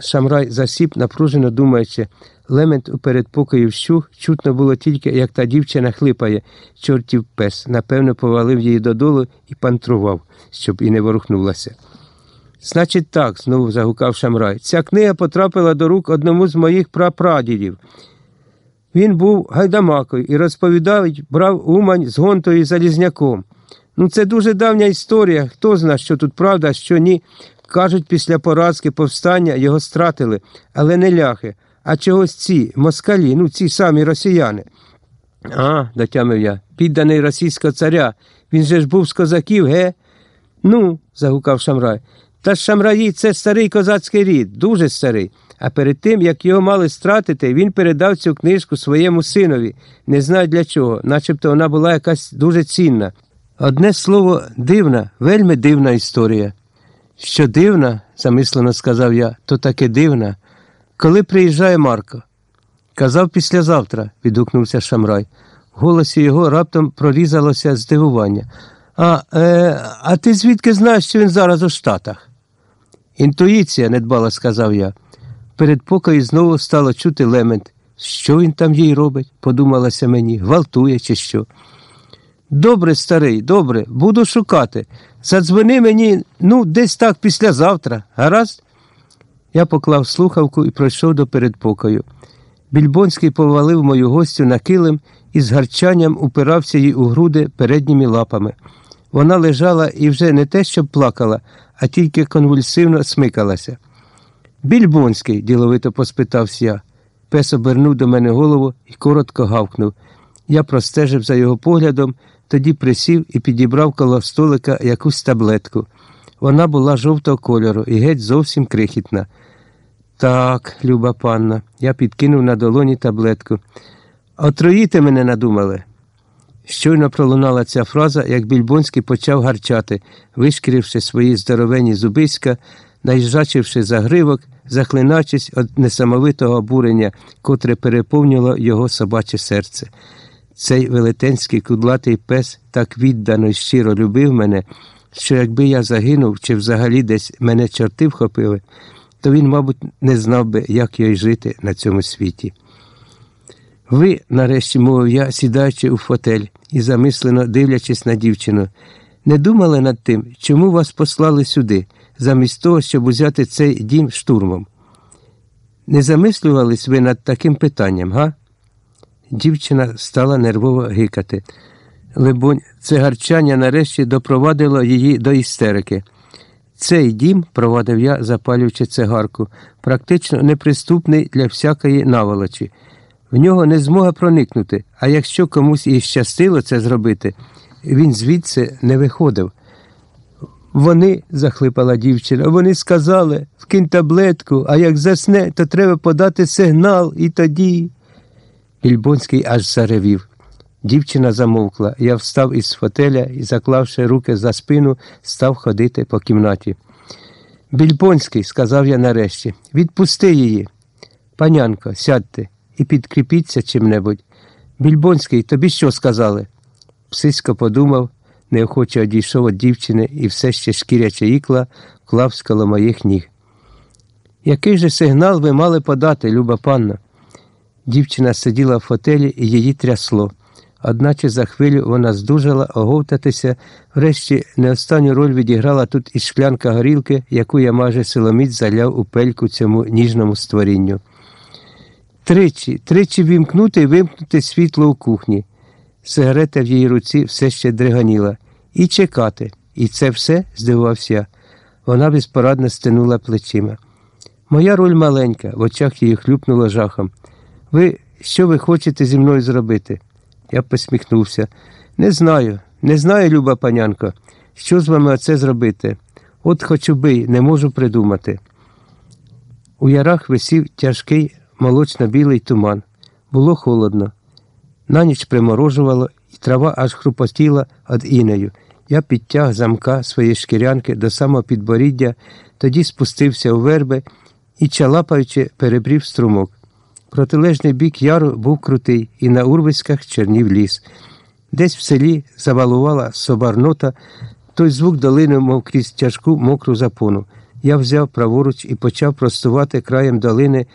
Шамрай засіп, напружено думаючи. Лемент у передпокої вщух, чутно було тільки, як та дівчина хлипає, чортів пес, напевно, повалив її додолу і пантрував, щоб і не ворухнулася. Значить, так, знову загукав Шамрай. Ця книга потрапила до рук одному з моїх прапрадідів. Він був гайдамакою і розповідав, брав Умань з гонтою і Залізняком. Ну, це дуже давня історія. Хто знає, що тут правда, що ні. Кажуть, після поразки повстання його стратили, але не ляхи, а чогось ці, москалі, ну ці самі росіяни. А, дотямив я, підданий російського царя. Він же ж був з козаків, ге? Ну, загукав Шамрай. Та Шамраї це старий козацький рід, дуже старий. А перед тим, як його мали стратити, він передав цю книжку своєму синові. Не знаю для чого, начебто вона була якась дуже цінна. Одне слово, дивна, вельми дивна історія. Що дивна, замислено сказав я, то таки дивна. Коли приїжджає Марко? Казав післязавтра, відгукнувся Шамрай. В голосі його раптом прорізалося здивування. А е, а ти звідки знаєш, що він зараз у Штатах? Інтуїція, недбало сказав я. Перед покою знову стало чути лемент. Що він там їй робить? подумалося мені, гвалтує чи що. Добре, старий, добре, буду шукати. Задзвони мені, ну, десь так післязавтра, гаразд? Я поклав слухавку і пройшов до передпокою. Більбонський повалив мою гостю на килим і з гарчанням упирався їй у груди передніми лапами. Вона лежала і вже не те, що плакала, а тільки конвульсивно смикалася. Більбонський, діловито поспитався я. Пес обернув до мене голову і коротко гавкнув. Я простежив за його поглядом, тоді присів і підібрав коло столика якусь таблетку. Вона була жовтого кольору і геть зовсім крихітна. Так, люба панна, я підкинув на долоні таблетку. Отруїти мене надумали. Щойно пролунала ця фраза, як Більбонський почав гарчати, вишкіривши свої здоровенні зубиська, наїжджачивши за гривок, захлиначись від несамовитого обурення, котре переповнило його собаче серце. Цей велетенський кудлатий пес так віддано й щиро любив мене, що якби я загинув чи взагалі десь мене чорти вхопили, то він, мабуть, не знав би, як його жити на цьому світі. Ви, нарешті, мовив я, сідаючи у фотель і замислено дивлячись на дівчину, не думали над тим, чому вас послали сюди, замість того, щоб узяти цей дім штурмом? Не замислювались ви над таким питанням, га? Дівчина стала нервово гикати. Либонь, це гарчання нарешті допровадило її до істерики. Цей дім, провадив я, запалюючи цигарку, практично неприступний для всякої наволочі. В нього не змога проникнути, а якщо комусь і щастило це зробити, він звідси не виходив. Вони, захлипала дівчина, вони сказали вкинь таблетку, а як засне, то треба подати сигнал і тоді. Ільбонський аж заревів. Дівчина замовкла. Я встав із фотеля і, заклавши руки за спину, став ходити по кімнаті. Більбонський, сказав я нарешті, відпусти її. Панянко, сядьте і підкріпіться чим-небудь. Більбонський, тобі що сказали? Псисько подумав, неохоче одійшов від дівчини і все ще шкіряче ікла клав коло моїх ніг. Який же сигнал ви мали подати, люба панна? Дівчина сиділа в фотелі і її трясло. Одначе за хвилю вона здужала оговтатися, врешті не останню роль відіграла тут і шклянка горілки, яку я майже силоміць заляв у пельку цьому ніжному створінню. Тричі, тричі вімкнути і вимкнути світло у кухні. Сигарета в її руці все ще дриганіла. І чекати. І це все, здивувався я. Вона безпорадно стинула плечима. Моя роль маленька, в очах її хлюпнуло жахом. Ви що ви хочете зі мною зробити? Я посміхнувся. Не знаю, не знаю, люба панянко, що з вами оце зробити. От хочу би, не можу придумати. У ярах висів тяжкий молочно-білий туман. Було холодно. На ніч приморожувало, і трава аж хрупотіла від інею. Я підтяг замка своєї шкірянки до самого підборіддя, тоді спустився у верби і, чалапаючи, перебрів струмок. Протилежний бік яру був крутий, і на урвиськах чернів ліс. Десь в селі завалувала собарнота, той звук долини, мов крізь тяжку мокру запону. Я взяв праворуч і почав простувати краєм долини